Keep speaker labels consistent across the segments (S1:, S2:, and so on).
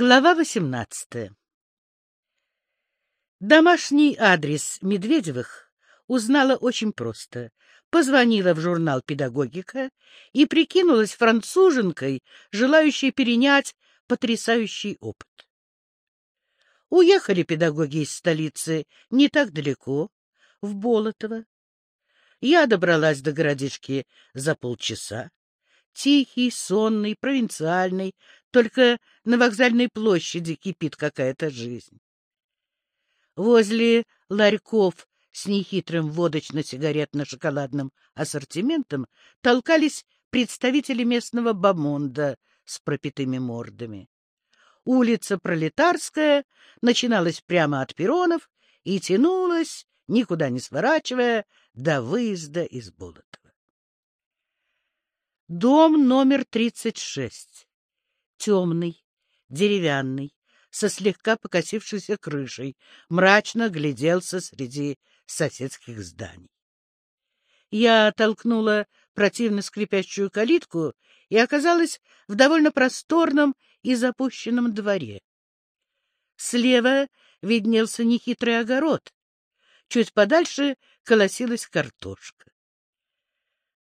S1: Глава 18 Домашний адрес Медведевых узнала очень просто. Позвонила в журнал «Педагогика» и прикинулась француженкой, желающей перенять потрясающий опыт. Уехали педагоги из столицы не так далеко, в Болотово. Я добралась до городишки за полчаса. Тихий, сонный, провинциальный, только на вокзальной площади кипит какая-то жизнь. Возле ларьков с нехитрым водочно-сигаретно-шоколадным ассортиментом толкались представители местного бомонда с пропитыми мордами. Улица Пролетарская начиналась прямо от перронов и тянулась, никуда не сворачивая, до выезда из Болотова. Дом номер тридцать шесть темный, деревянный, со слегка покосившейся крышей, мрачно гляделся среди соседских зданий. Я толкнула противно скрипящую калитку и оказалась в довольно просторном и запущенном дворе. Слева виднелся нехитрый огород, чуть подальше колосилась картошка.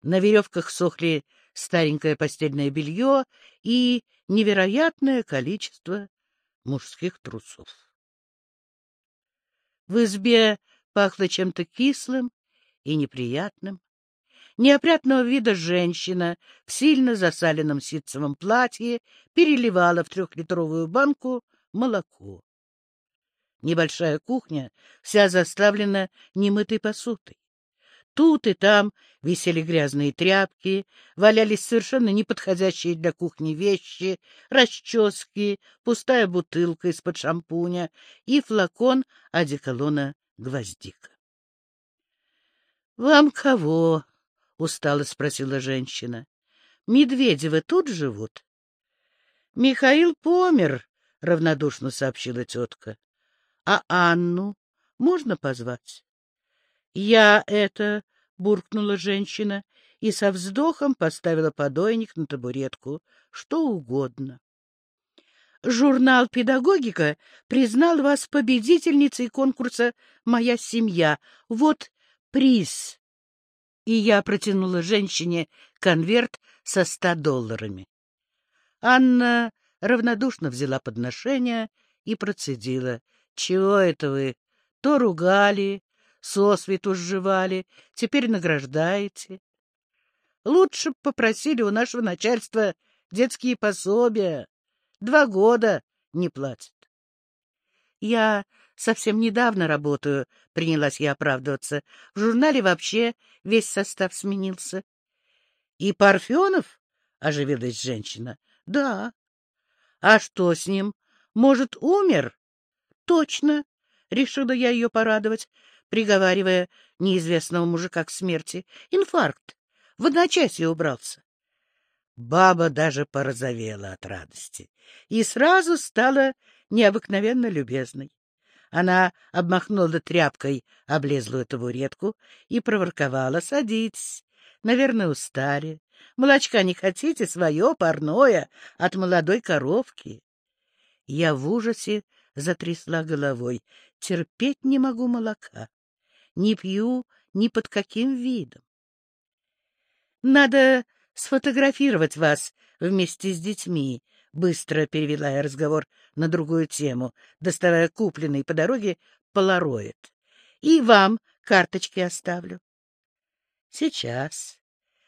S1: На веревках сохли старенькое постельное белье и невероятное количество мужских трусов. В избе пахло чем-то кислым и неприятным. Неопрятного вида женщина в сильно засаленном ситцевом платье переливала в трехлитровую банку молоко. Небольшая кухня вся заставлена немытой посудой. Тут и там висели грязные тряпки, валялись совершенно неподходящие для кухни вещи, расчески, пустая бутылка из-под шампуня и флакон одеколона «Гвоздика». — Вам кого? — устало спросила женщина. — Медведевы тут живут? — Михаил помер, — равнодушно сообщила тетка. — А Анну можно позвать? «Я это...» — буркнула женщина и со вздохом поставила подойник на табуретку. «Что угодно». Журнал «Педагогика» признал вас победительницей конкурса «Моя семья». Вот приз. И я протянула женщине конверт со ста долларами. Анна равнодушно взяла подношение и процедила. — Чего это вы? То ругали, сосвету сживали, теперь награждаете. Лучше попросили у нашего начальства детские пособия. Два года не платят. Я совсем недавно работаю, принялась я оправдываться. В журнале вообще весь состав сменился. И Парфенов? — оживилась женщина. — Да. — А что с ним? Может, умер? — Точно. Решила я ее порадовать приговаривая неизвестного мужика к смерти. Инфаркт. В одночасье убрался. Баба даже порозовела от радости и сразу стала необыкновенно любезной. Она обмахнула тряпкой облезлую табуретку и проворковала. — Садитесь. Наверное, устали. Молочка не хотите? Свое, парное, от молодой коровки. Я в ужасе затрясла головой. Терпеть не могу молока не пью ни под каким видом. Надо сфотографировать вас вместе с детьми, — быстро перевела я разговор на другую тему, доставая купленный по дороге полароид. И вам карточки оставлю. — Сейчас.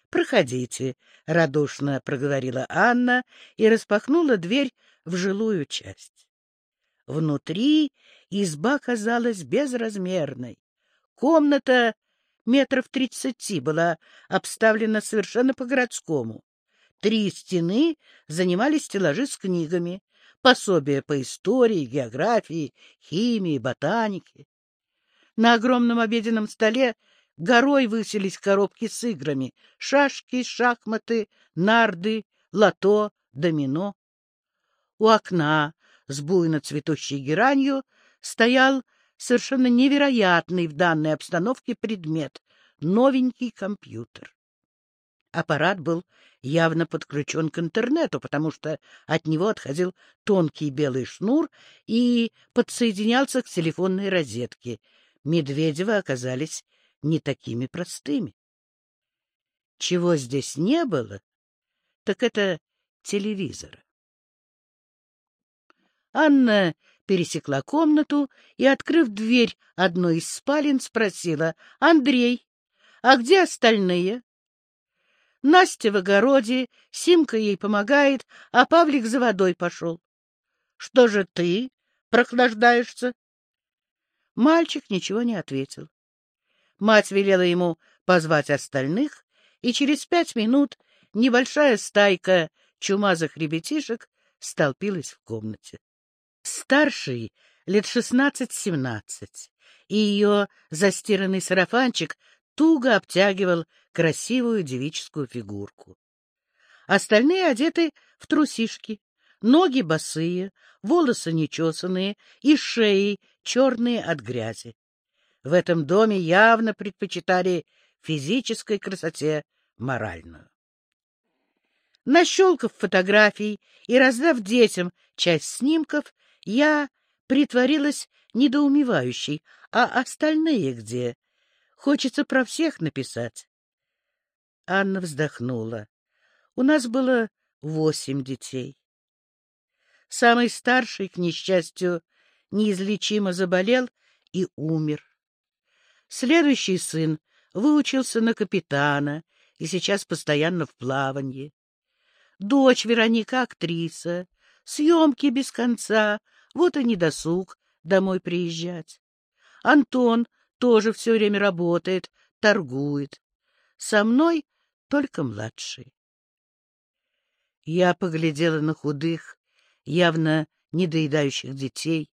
S1: Проходите, — радушно проговорила Анна и распахнула дверь в жилую часть. Внутри изба казалась безразмерной. Комната метров тридцати была обставлена совершенно по-городскому. Три стены занимали стеллажи с книгами, пособия по истории, географии, химии, ботанике. На огромном обеденном столе горой высились коробки с играми — шашки, шахматы, нарды, лото, домино. У окна с буйно цветущей геранью стоял совершенно невероятный в данной обстановке предмет — новенький компьютер. Аппарат был явно подключен к интернету, потому что от него отходил тонкий белый шнур и подсоединялся к телефонной розетке. Медведевы оказались не такими простыми. Чего здесь не было, так это телевизора. Анна пересекла комнату и, открыв дверь одной из спален, спросила, — Андрей, а где остальные? Настя в огороде, Симка ей помогает, а Павлик за водой пошел. — Что же ты прохлаждаешься? Мальчик ничего не ответил. Мать велела ему позвать остальных, и через пять минут небольшая стайка чумазых ребятишек столпилась в комнате. Старший, лет шестнадцать-семнадцать, и ее застиранный сарафанчик туго обтягивал красивую девическую фигурку. Остальные одеты в трусишки, ноги босые, волосы нечесанные и шеи черные от грязи. В этом доме явно предпочитали физической красоте моральную. Нащелкав фотографий и раздав детям часть снимков, я притворилась недоумевающей. А остальные где? Хочется про всех написать. Анна вздохнула. У нас было восемь детей. Самый старший, к несчастью, неизлечимо заболел и умер. Следующий сын выучился на капитана и сейчас постоянно в плавании. Дочь Вероника — актриса, съемки без конца, вот и недосуг домой приезжать. Антон тоже все время работает, торгует. Со мной только младший. Я поглядела на худых, явно недоедающих детей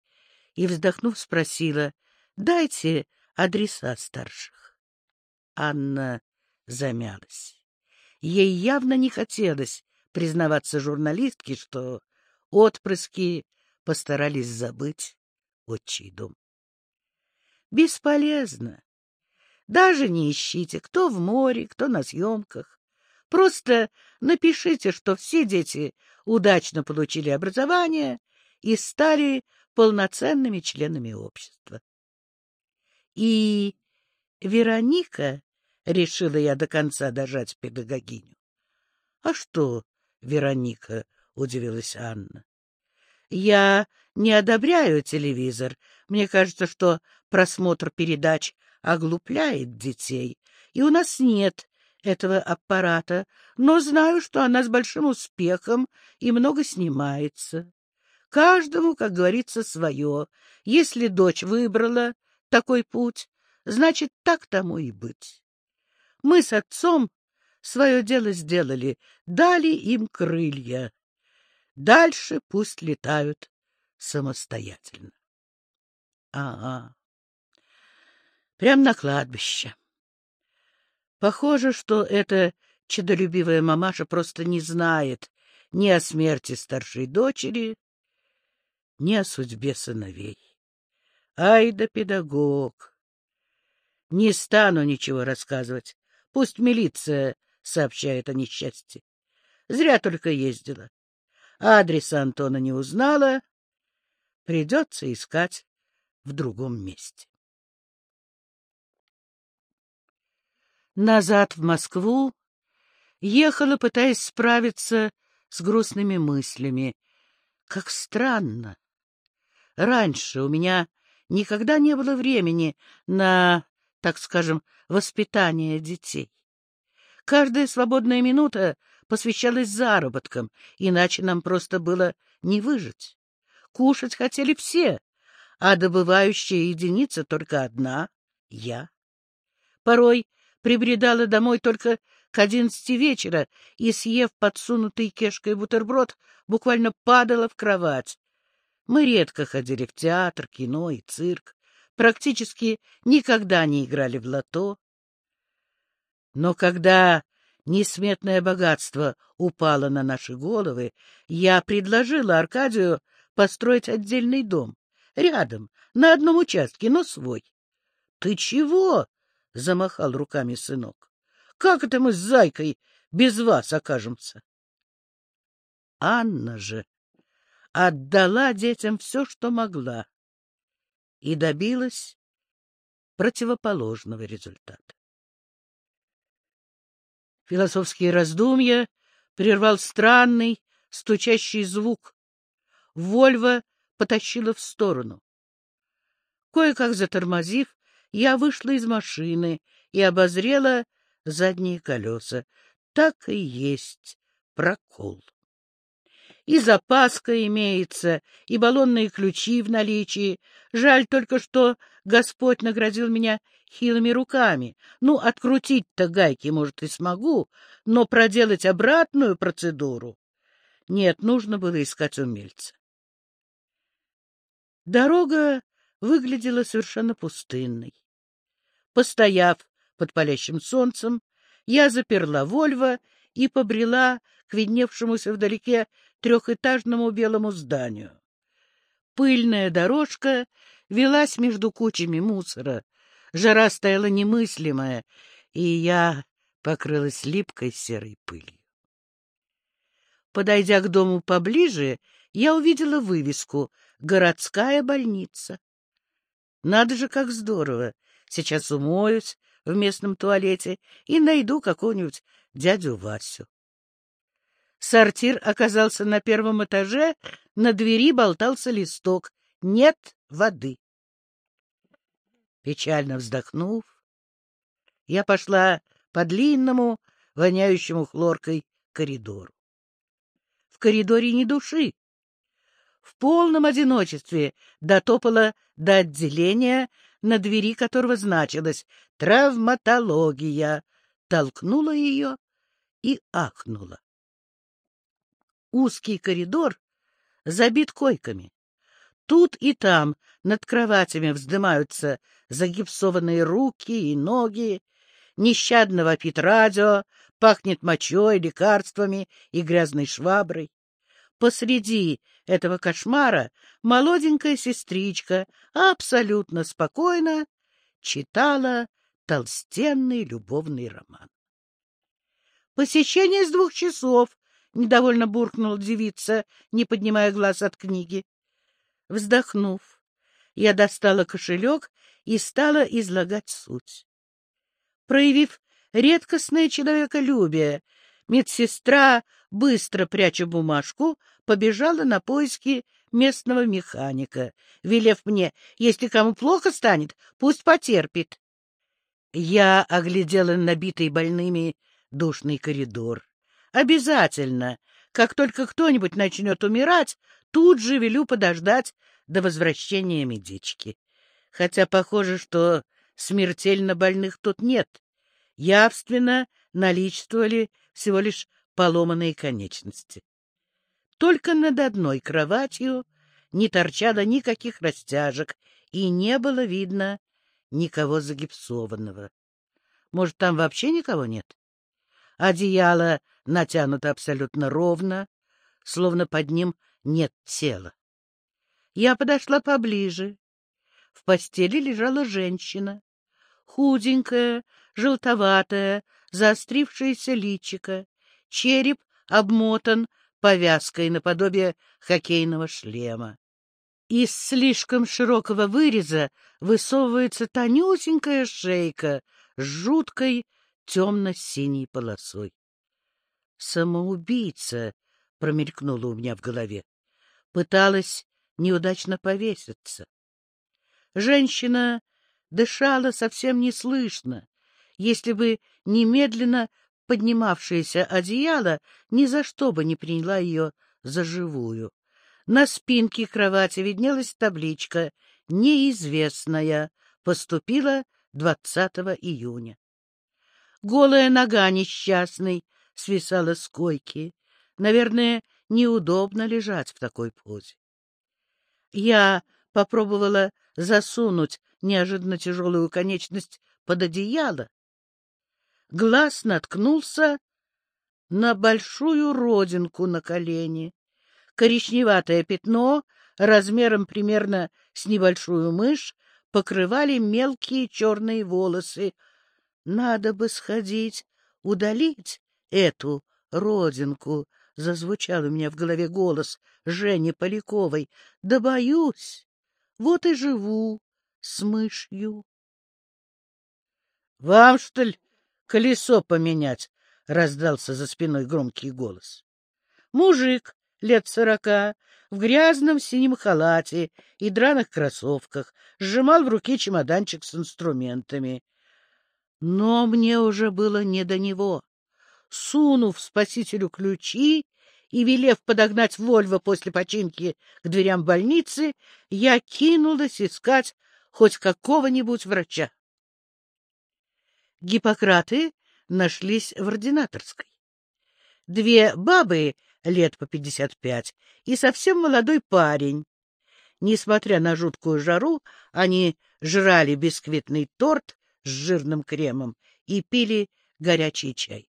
S1: и, вздохнув, спросила, «Дайте адреса старших». Анна замялась. Ей явно не хотелось признаваться журналистке, что отпрыски постарались забыть отчий дом. Бесполезно. Даже не ищите, кто в море, кто на съемках. Просто напишите, что все дети удачно получили образование и стали полноценными членами общества. И Вероника, решила я до конца дожать педагогиню. — А что, Вероника? — удивилась Анна. — Я не одобряю телевизор. Мне кажется, что просмотр передач оглупляет детей, и у нас нет этого аппарата, но знаю, что она с большим успехом и много снимается. Каждому, как говорится, свое. Если дочь выбрала такой путь, значит, так тому и быть. Мы с отцом свое дело сделали, дали им крылья. Дальше пусть летают самостоятельно. Ага. Прям на кладбище. Похоже, что эта чедолюбивая мамаша просто не знает ни о смерти старшей дочери, ни о судьбе сыновей. Ай да педагог! Не стану ничего рассказывать. Пусть милиция сообщает о несчастье. Зря только ездила. Адреса Антона не узнала. Придется искать в другом месте. Назад в Москву ехала, пытаясь справиться с грустными мыслями. Как странно. Раньше у меня никогда не было времени на, так скажем, воспитание детей. Каждая свободная минута посвящалась заработкам, иначе нам просто было не выжить. Кушать хотели все, а добывающая единица только одна — я. Порой прибредала домой только к одиннадцати вечера и, съев подсунутый кешкой бутерброд, буквально падала в кровать. Мы редко ходили в театр, кино и цирк, практически никогда не играли в лото. Но когда несметное богатство упало на наши головы, я предложила Аркадию построить отдельный дом, рядом, на одном участке, но свой. — Ты чего? — замахал руками сынок. — Как это мы с Зайкой без вас окажемся. Анна же отдала детям все, что могла, и добилась противоположного результата. Философские раздумья прервал странный, стучащий звук. Вольва потащила в сторону. Кое-как затормозив, я вышла из машины и обозрела задние колеса. Так и есть прокол. И запаска имеется, и баллонные ключи в наличии. Жаль только, что Господь наградил меня хилыми руками. Ну, открутить-то гайки, может, и смогу, но проделать обратную процедуру... Нет, нужно было искать умельца. Дорога выглядела совершенно пустынной. Постояв под палящим солнцем, я заперла Вольво и побрела к видневшемуся вдалеке трехэтажному белому зданию. Пыльная дорожка велась между кучами мусора. Жара стояла немыслимая, и я покрылась липкой серой пылью. Подойдя к дому поближе, я увидела вывеску «Городская больница». Надо же, как здорово! Сейчас умоюсь в местном туалете и найду какого-нибудь дядю Васю. Сортир оказался на первом этаже, на двери болтался листок. Нет воды. Печально вздохнув, я пошла по длинному, воняющему хлоркой коридору. В коридоре ни души. В полном одиночестве дотопала до отделения, на двери которого значилось «Травматология». Толкнула ее и ахнула. Узкий коридор забит койками. Тут и там над кроватями вздымаются загипсованные руки и ноги, нещадно вопит радио, пахнет мочой, лекарствами и грязной шваброй. Посреди этого кошмара молоденькая сестричка абсолютно спокойно читала толстенный любовный роман. Посещение с двух часов, — недовольно буркнула девица, не поднимая глаз от книги. Вздохнув, я достала кошелек и стала излагать суть. Проявив редкостное человеколюбие, медсестра, быстро пряча бумажку, побежала на поиски местного механика, велев мне, если кому плохо станет, пусть потерпит. Я оглядела набитый больными душный коридор. Обязательно, как только кто-нибудь начнет умирать, тут же велю подождать до возвращения медички. Хотя похоже, что смертельно больных тут нет. Явственно наличествовали всего лишь поломанные конечности. Только над одной кроватью не торчало никаких растяжек, и не было видно никого загипсованного. Может, там вообще никого нет? Одеяло натянуто абсолютно ровно, словно под ним нет тела. Я подошла поближе. В постели лежала женщина. Худенькая, желтоватая, заострившаяся личико, череп обмотан повязкой наподобие хоккейного шлема. Из слишком широкого выреза высовывается тонюсенькая шейка с жуткой темно-синей полосой. «Самоубийца!» — промелькнуло у меня в голове. Пыталась неудачно повеситься. Женщина дышала совсем неслышно. Если бы немедленно поднимавшееся одеяло ни за что бы не приняла ее за живую. На спинке кровати виднелась табличка «Неизвестная. Поступила 20 июня». Голая нога несчастной свисала с койки. Наверное, неудобно лежать в такой позе. Я попробовала засунуть неожиданно тяжелую конечность под одеяло. Глаз наткнулся на большую родинку на колене. Коричневатое пятно размером примерно с небольшую мышь покрывали мелкие черные волосы, надо бы сходить, удалить эту родинку, — зазвучал у меня в голове голос Жени Поляковой. — Да боюсь, вот и живу с мышью. — Вам, что ли, колесо поменять? — раздался за спиной громкий голос. Мужик лет сорока, в грязном синем халате и драных кроссовках, сжимал в руке чемоданчик с инструментами. Но мне уже было не до него. Сунув спасителю ключи и велев подогнать Вольво после починки к дверям больницы, я кинулась искать хоть какого-нибудь врача. Гиппократы нашлись в ординаторской. Две бабы лет по пятьдесят пять и совсем молодой парень. Несмотря на жуткую жару, они жрали бисквитный торт с жирным кремом и пили горячий чай.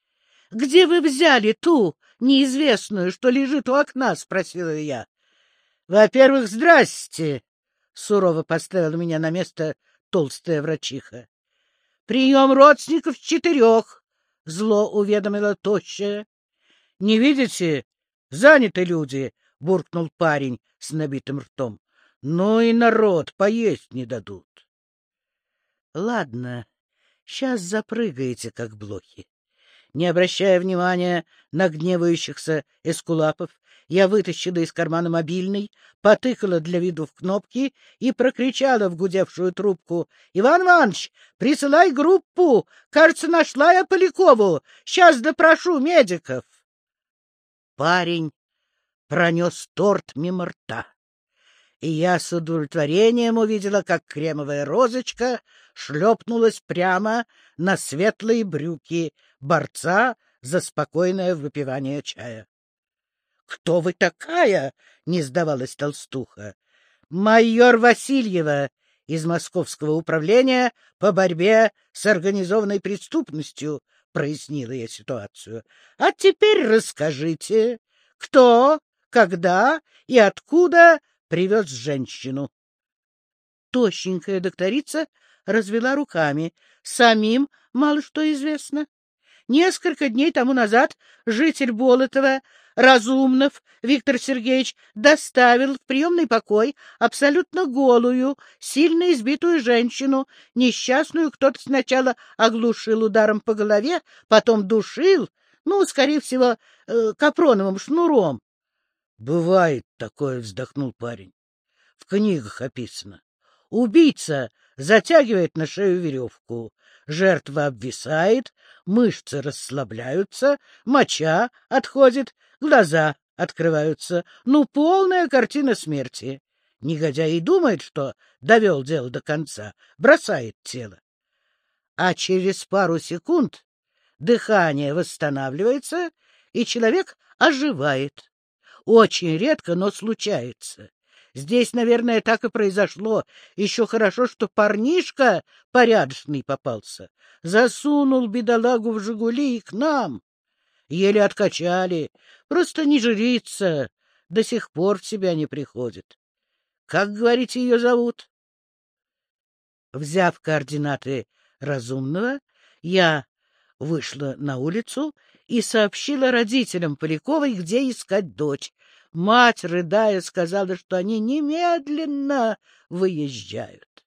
S1: — Где вы взяли ту неизвестную, что лежит у окна? — спросила я. — Во-первых, здрасте! — сурово поставила меня на место толстая врачиха. — Прием родственников четырех! — зло уведомила тощая. — Не видите? Заняты люди! — буркнул парень с набитым ртом. — Ну и народ, поесть не дадут. — Ладно, сейчас запрыгаете, как блохи. Не обращая внимания на гневающихся эскулапов, я вытащила из кармана мобильный, потыкала для виду в кнопки и прокричала в гудевшую трубку. — Иван Иванович, присылай группу! Кажется, нашла я Полякову. Сейчас допрошу медиков. Парень пронес торт мимо рта и я с удовлетворением увидела, как кремовая розочка шлепнулась прямо на светлые брюки борца за спокойное выпивание чая. — Кто вы такая? — не сдавалась толстуха. — Майор Васильева из Московского управления по борьбе с организованной преступностью, — прояснила я ситуацию. — А теперь расскажите, кто, когда и откуда привез женщину. Тощенькая докторица развела руками. Самим мало что известно. Несколько дней тому назад житель Болотова, Разумнов Виктор Сергеевич, доставил в приемный покой абсолютно голую, сильно избитую женщину. Несчастную кто-то сначала оглушил ударом по голове, потом душил, ну, скорее всего, э, капроновым шнуром. — Бывает такое, — вздохнул парень. — В книгах описано. Убийца затягивает на шею веревку, жертва обвисает, мышцы расслабляются, моча отходит, глаза открываются. Ну, полная картина смерти. Негодяй и думает, что довел дело до конца, бросает тело. А через пару секунд дыхание восстанавливается, и человек оживает. Очень редко, но случается. Здесь, наверное, так и произошло. Еще хорошо, что парнишка порядочный попался. Засунул бедолагу в «Жигули» и к нам. Еле откачали. Просто не жрица. До сих пор в себя не приходит. Как, говорите, ее зовут? Взяв координаты разумного, я вышла на улицу и сообщила родителям Поляковой, где искать дочь. Мать, рыдая, сказала, что они немедленно выезжают.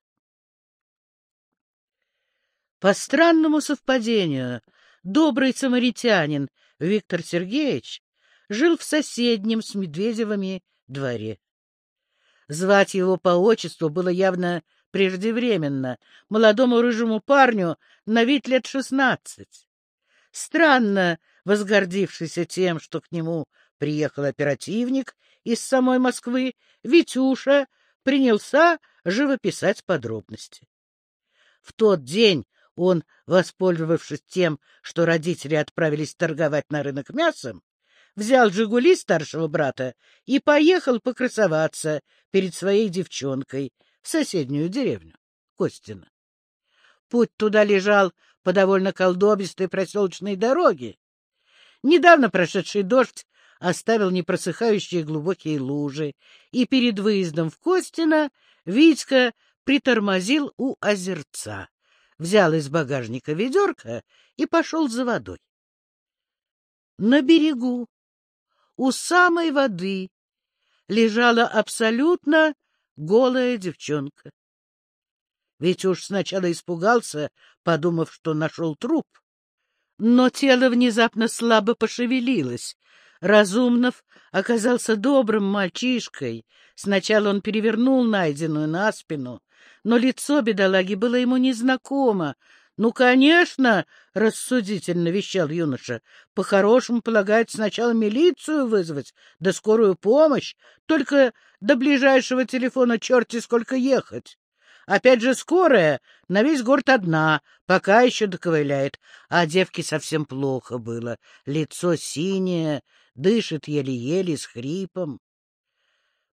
S1: По странному совпадению, добрый самаритянин Виктор Сергеевич жил в соседнем с Медведевыми дворе. Звать его по отчеству было явно преждевременно, молодому рыжему парню на вид лет шестнадцать. Странно возгордившийся тем, что к нему приехал оперативник из самой Москвы, Витюша принялся живописать подробности. В тот день он, воспользовавшись тем, что родители отправились торговать на рынок мясом, взял «Жигули» старшего брата и поехал покрасоваться перед своей девчонкой в соседнюю деревню, Костина. Путь туда лежал по довольно колдобистой проселочной дороге. Недавно прошедший дождь оставил непросыхающие глубокие лужи, и перед выездом в Костино Витька притормозил у озерца, взял из багажника ведерко и пошел за водой. На берегу, у самой воды, лежала абсолютно голая девчонка. Ведь уж сначала испугался, подумав, что нашел труп. Но тело внезапно слабо пошевелилось. Разумнов оказался добрым мальчишкой. Сначала он перевернул найденную на спину, но лицо бедолаги было ему незнакомо. «Ну, конечно!» — рассудительно вещал юноша. «По-хорошему полагает сначала милицию вызвать, да скорую помощь. Только до ближайшего телефона черти сколько ехать. Опять же скорая, на весь город одна, пока еще доковыляет. А девке совсем плохо было. Лицо синее, дышит еле-еле, с хрипом.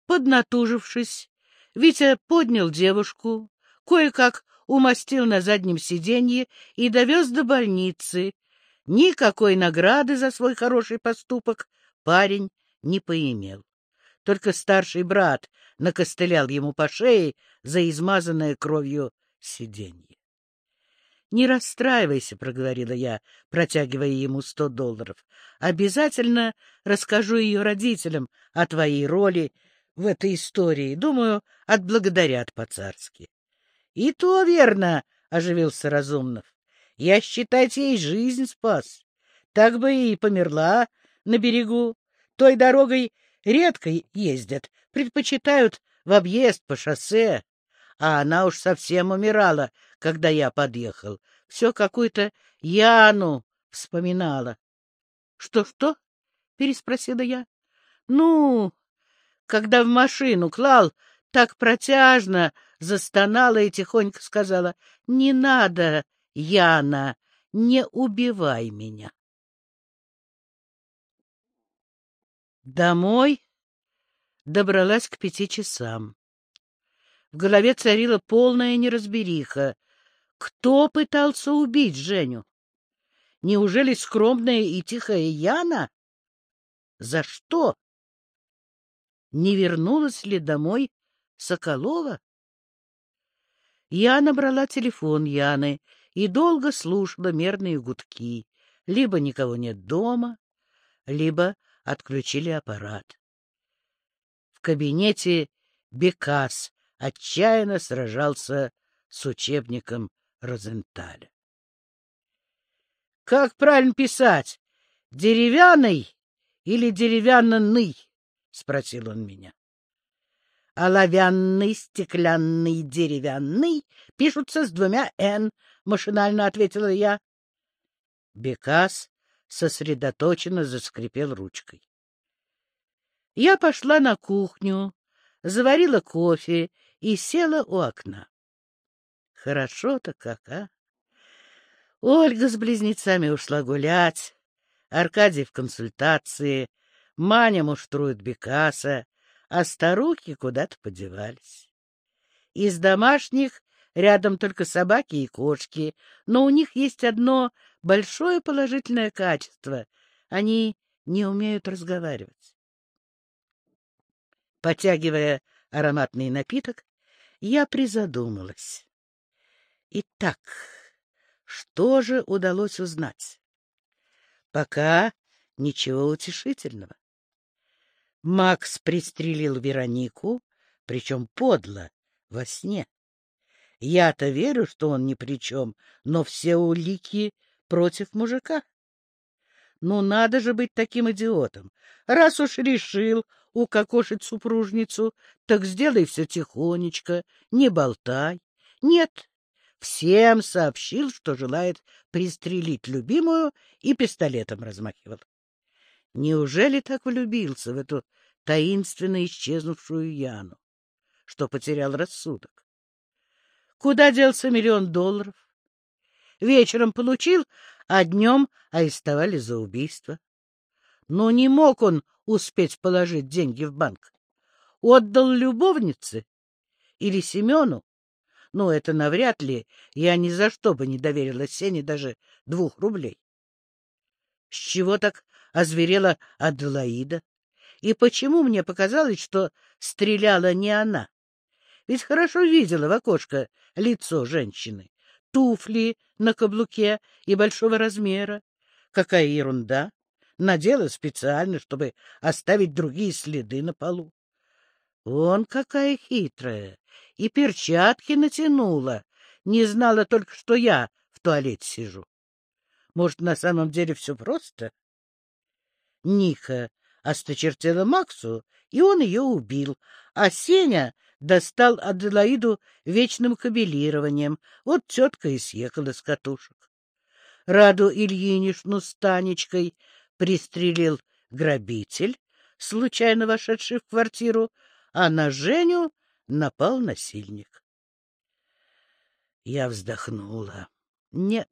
S1: Поднатужившись, Витя поднял девушку, кое-как умастил на заднем сиденье и довез до больницы. Никакой награды за свой хороший поступок парень не поимел. Только старший брат накостылял ему по шее за измазанное кровью сиденье. — Не расстраивайся, — проговорила я, протягивая ему сто долларов. — Обязательно расскажу ее родителям о твоей роли в этой истории. Думаю, отблагодарят по-царски. — И то верно, — оживился Разумнов. — Я, считайте, ей жизнь спас. Так бы и померла на берегу. Той дорогой редко ездят, предпочитают в объезд по шоссе. А она уж совсем умирала, когда я подъехал. Все какую-то Яну вспоминала. «Что, — Что-что? — переспросила я. — Ну, когда в машину клал, так протяжно застонала и тихонько сказала, — Не надо, Яна, не убивай меня. Домой добралась к пяти часам. В голове царила полная неразбериха. Кто пытался убить Женю? Неужели скромная и тихая Яна? За что? Не вернулась ли домой Соколова? Я набрала телефон Яны и долго слушала мерные гудки. Либо никого нет дома, либо отключили аппарат. В кабинете Бекас отчаянно сражался с учебником Розенталя. — Как правильно писать? Деревянный или деревянный? — спросил он меня. — Оловянный, стеклянный, деревянный пишутся с двумя «н», — машинально ответила я. Бекас сосредоточенно заскрипел ручкой. Я пошла на кухню, заварила кофе и села у окна. Хорошо-то как, а! Ольга с близнецами ушла гулять, Аркадий в консультации, Маня муштрует Бекаса, а старухи куда-то подевались. Из домашних рядом только собаки и кошки, но у них есть одно большое положительное качество — они не умеют разговаривать. Потягивая ароматный напиток, я призадумалась. Итак, что же удалось узнать? Пока ничего утешительного. Макс пристрелил Веронику, причем подло, во сне. Я-то верю, что он ни при чем, но все улики против мужика. Ну, надо же быть таким идиотом. Раз уж решил укокошить супружницу, так сделай все тихонечко, не болтай. Нет, всем сообщил, что желает пристрелить любимую, и пистолетом размахивал. Неужели так влюбился в эту таинственно исчезнувшую Яну, что потерял рассудок? Куда делся миллион долларов? Вечером получил, а днем арестовали за убийство. Но не мог он успеть положить деньги в банк. Отдал любовнице или Семену? Ну, это навряд ли. Я ни за что бы не доверила Сене даже двух рублей. С чего так озверела Аделаида? И почему мне показалось, что стреляла не она? Ведь хорошо видела в окошко лицо женщины. Туфли на каблуке и большого размера. Какая ерунда! надела специально, чтобы оставить другие следы на полу. Он какая хитрая! И перчатки натянула. Не знала только, что я в туалете сижу. Может, на самом деле все просто? Ника осточертела Максу, и он ее убил, а Сеня достал Аделаиду вечным кабелированием. Вот тетка и съехала с катушек. Раду Ильинишну с Танечкой пристрелил грабитель, случайно вошедший в квартиру, а на Женю напал насильник. Я вздохнула. Нет,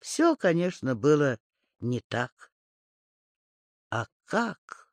S1: все, конечно, было не так. А как?